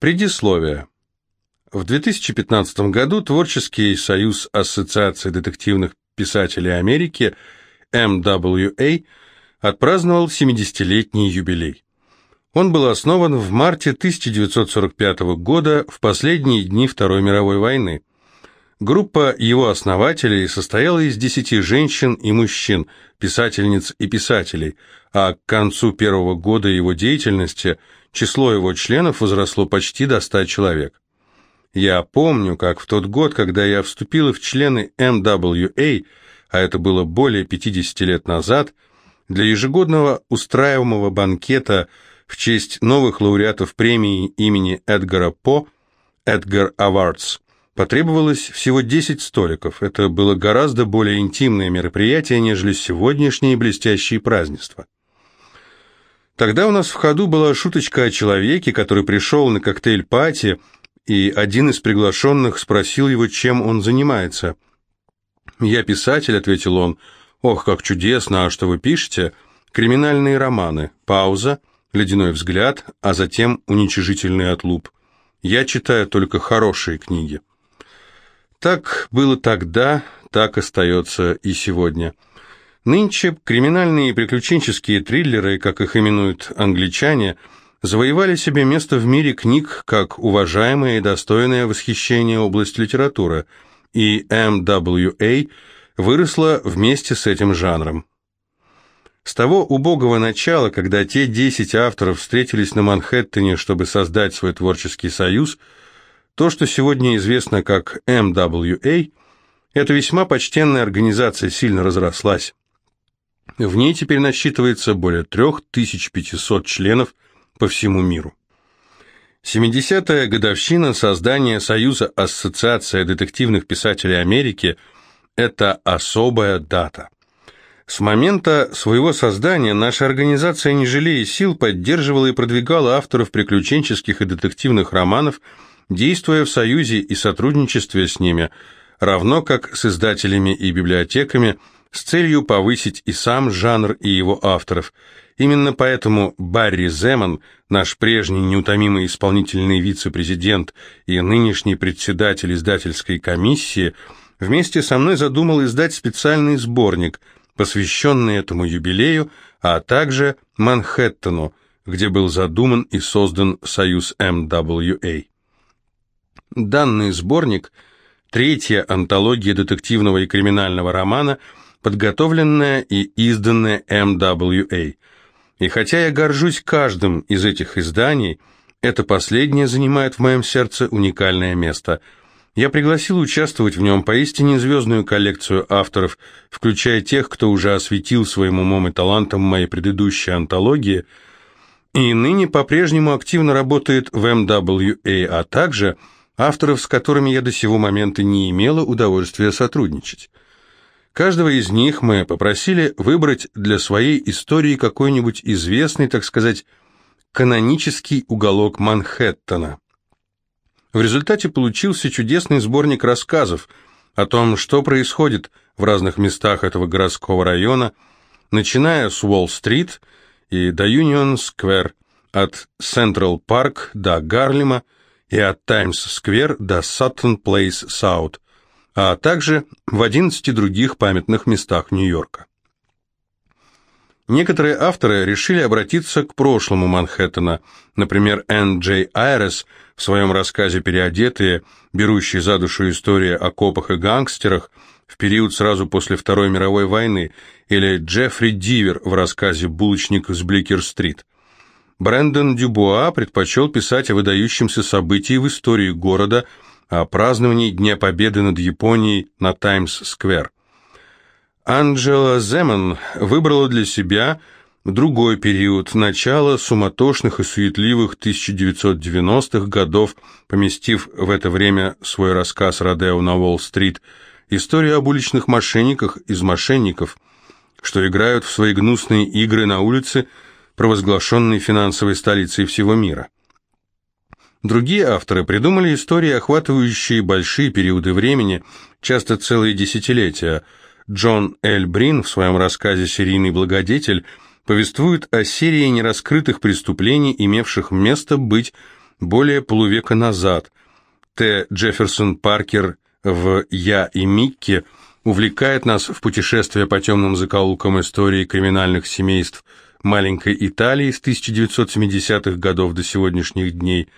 Предисловие. В 2015 году Творческий союз Ассоциации детективных писателей Америки MWA отпраздновал 70-летний юбилей. Он был основан в марте 1945 года, в последние дни Второй мировой войны. Группа его основателей состояла из десяти женщин и мужчин, писательниц и писателей, а к концу первого года его деятельности число его членов возросло почти до ста человек. Я помню, как в тот год, когда я вступила в члены MWA, а это было более 50 лет назад, для ежегодного устраиваемого банкета – в честь новых лауреатов премии имени Эдгара По, Эдгар Авардс, потребовалось всего 10 столиков. Это было гораздо более интимное мероприятие, нежели сегодняшние блестящие празднества. Тогда у нас в ходу была шуточка о человеке, который пришел на коктейль-пати, и один из приглашенных спросил его, чем он занимается. «Я писатель», — ответил он. «Ох, как чудесно! А что вы пишете?» «Криминальные романы». Пауза ледяной взгляд, а затем уничижительный отлуп. Я читаю только хорошие книги. Так было тогда, так остается и сегодня. Нынче криминальные и приключенческие триллеры, как их именуют англичане, завоевали себе место в мире книг как уважаемая и достойная восхищения область литературы, и MWA выросла вместе с этим жанром. С того убогого начала, когда те десять авторов встретились на Манхэттене, чтобы создать свой творческий союз, то, что сегодня известно как MWA, эта весьма почтенная организация сильно разрослась. В ней теперь насчитывается более 3500 членов по всему миру. 70-я годовщина создания Союза Ассоциация детективных писателей Америки – это особая дата – с момента своего создания наша организация, не жалея сил, поддерживала и продвигала авторов приключенческих и детективных романов, действуя в союзе и сотрудничестве с ними, равно как с издателями и библиотеками, с целью повысить и сам жанр, и его авторов. Именно поэтому Барри Земан, наш прежний неутомимый исполнительный вице-президент и нынешний председатель издательской комиссии, вместе со мной задумал издать специальный сборник – посвященный этому юбилею, а также Манхэттену, где был задуман и создан союз МВА. Данный сборник – третья антология детективного и криминального романа, подготовленная и изданная МВА. И хотя я горжусь каждым из этих изданий, это последнее занимает в моем сердце уникальное место – я пригласил участвовать в нем поистине звездную коллекцию авторов, включая тех, кто уже осветил своим умом и талантом мои предыдущие антологии, и ныне по-прежнему активно работает в MWA, а также авторов, с которыми я до сего момента не имела удовольствия сотрудничать. Каждого из них мы попросили выбрать для своей истории какой-нибудь известный, так сказать, канонический уголок Манхэттена. В результате получился чудесный сборник рассказов о том, что происходит в разных местах этого городского района, начиная с Уолл-стрит и до Юнион-сквер, от Централ-парк до Гарлема и от Таймс-сквер до Саттон-плейс-саут, а также в 11 других памятных местах Нью-Йорка. Некоторые авторы решили обратиться к прошлому Манхэттена, например, Н. Джей Айрес в своем рассказе «Переодетые», берущий за душу истории о копах и гангстерах в период сразу после Второй мировой войны, или Джеффри Дивер в рассказе «Булочник с Бликер-стрит». Брэндон Дюбуа предпочел писать о выдающемся событии в истории города, о праздновании Дня Победы над Японией на Таймс-сквер. Анджела Земан выбрала для себя другой период, начало суматошных и суетливых 1990-х годов, поместив в это время свой рассказ «Родео на Уолл-стрит», историю об уличных мошенниках из мошенников, что играют в свои гнусные игры на улице, провозглашенной финансовой столицей всего мира. Другие авторы придумали истории, охватывающие большие периоды времени, часто целые десятилетия – Джон Эль Брин в своем рассказе «Серийный благодетель» повествует о серии нераскрытых преступлений, имевших место быть более полувека назад. Т. Джефферсон Паркер в «Я и Микки» увлекает нас в путешествие по темным закоулкам истории криминальных семейств маленькой Италии с 1970-х годов до сегодняшних дней.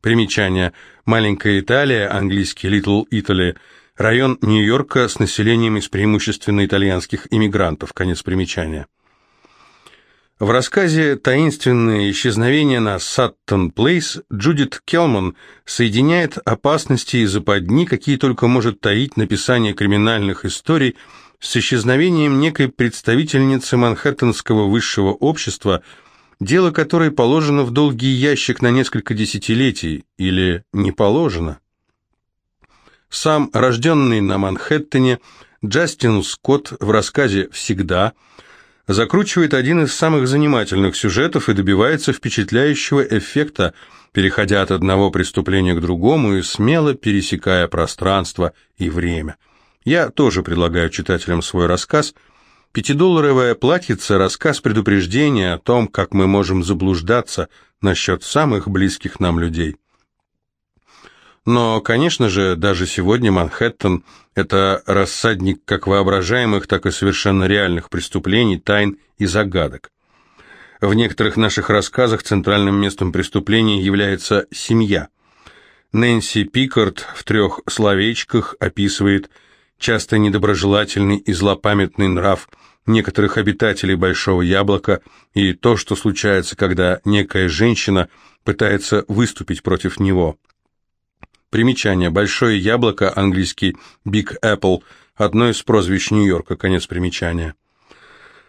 Примечание. Маленькая Италия, английский Little Italy, район Нью-Йорка с населением из преимущественно итальянских иммигрантов. Конец примечания. В рассказе «Таинственное исчезновение на Саттон-Плейс» Джудит Келман соединяет опасности и западни, какие только может таить написание криминальных историй, с исчезновением некой представительницы манхэттенского высшего общества, дело которой положено в долгий ящик на несколько десятилетий, или не положено. Сам рожденный на Манхэттене Джастин Скотт в рассказе «Всегда» закручивает один из самых занимательных сюжетов и добивается впечатляющего эффекта, переходя от одного преступления к другому и смело пересекая пространство и время. Я тоже предлагаю читателям свой рассказ. Пятидолларовая платьице – рассказ предупреждения о том, как мы можем заблуждаться насчет самых близких нам людей. Но, конечно же, даже сегодня Манхэттен – это рассадник как воображаемых, так и совершенно реальных преступлений, тайн и загадок. В некоторых наших рассказах центральным местом преступления является семья. Нэнси Пикард в трех словечках описывает часто недоброжелательный и злопамятный нрав некоторых обитателей Большого Яблока и то, что случается, когда некая женщина пытается выступить против него – Примечание. Большое яблоко, английский Big Apple, одно из прозвищ Нью-Йорка, конец примечания.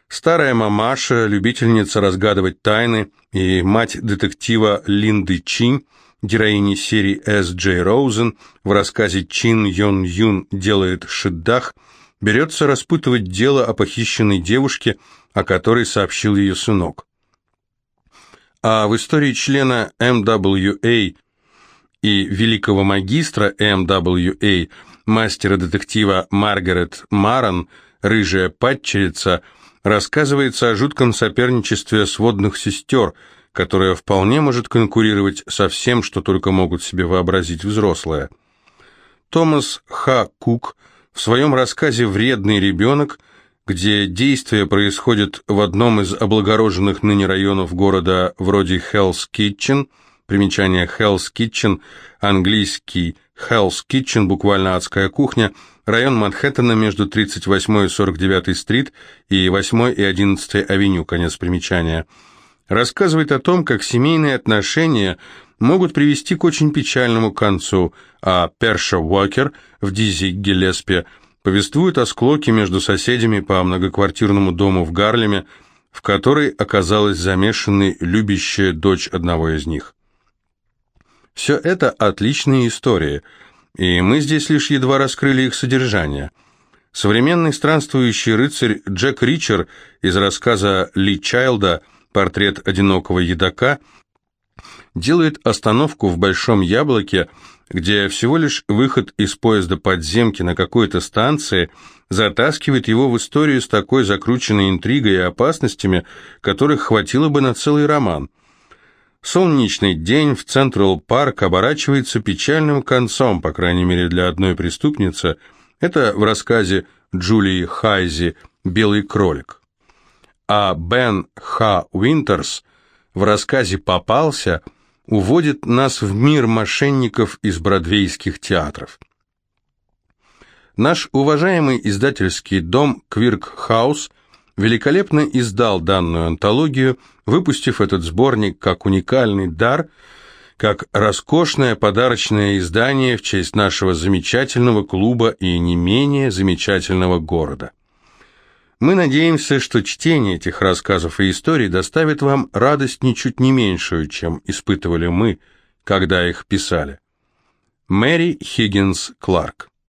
Старая мамаша, любительница разгадывать тайны, и мать детектива Линды Чинь, героини серии С. Джей Роузен, в рассказе Чин Йон Юн делает шиддах, берется распутывать дело о похищенной девушке, о которой сообщил ее сынок. А в истории члена MWA и великого магистра М.В.А., мастера-детектива Маргарет Маран, рыжая падчерица, рассказывается о жутком соперничестве сводных сестер, которое вполне может конкурировать со всем, что только могут себе вообразить взрослые. Томас Х. Кук в своем рассказе «Вредный ребенок», где действие происходит в одном из облагороженных ныне районов города вроде Hell's Kitchen – Примечание Hell's Kitchen, английский Hell's Kitchen, буквально адская кухня, район Манхэттена между 38 и 49 стрит и 8 и 11 авеню, конец примечания. Рассказывает о том, как семейные отношения могут привести к очень печальному концу, а Перша Уокер в Дизи Гелеспе повествует о склоке между соседями по многоквартирному дому в Гарлеме, в которой оказалась замешанной любящая дочь одного из них. Все это отличные истории, и мы здесь лишь едва раскрыли их содержание. Современный странствующий рыцарь Джек Ричер из рассказа Ли Чайлда «Портрет одинокого едока» делает остановку в Большом Яблоке, где всего лишь выход из поезда подземки на какой-то станции затаскивает его в историю с такой закрученной интригой и опасностями, которых хватило бы на целый роман – Солнечный день в Централ Парк оборачивается печальным концом, по крайней мере для одной преступницы. Это в рассказе Джулии Хайзи «Белый кролик». А Бен Х. Уинтерс в рассказе «Попался» уводит нас в мир мошенников из бродвейских театров. Наш уважаемый издательский дом «Квирк Хаус» великолепно издал данную антологию, выпустив этот сборник как уникальный дар, как роскошное подарочное издание в честь нашего замечательного клуба и не менее замечательного города. Мы надеемся, что чтение этих рассказов и историй доставит вам радость ничуть не меньшую, чем испытывали мы, когда их писали. Мэри Хиггинс Кларк